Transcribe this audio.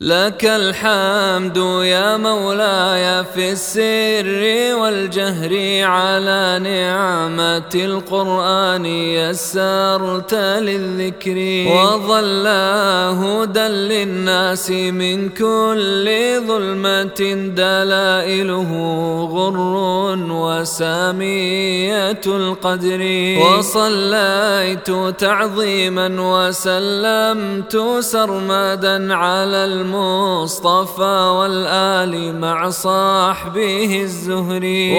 لك الحمد يا مولاي في السر والجهر على نعمة القرآن يسرت للذكر. وظل هدى للناس من كل ظلمة دلائله غر وسامية القدر. وصليت تعظيما وسلمت سرمدا على المصطفى والآل مع صاحبه الزهري.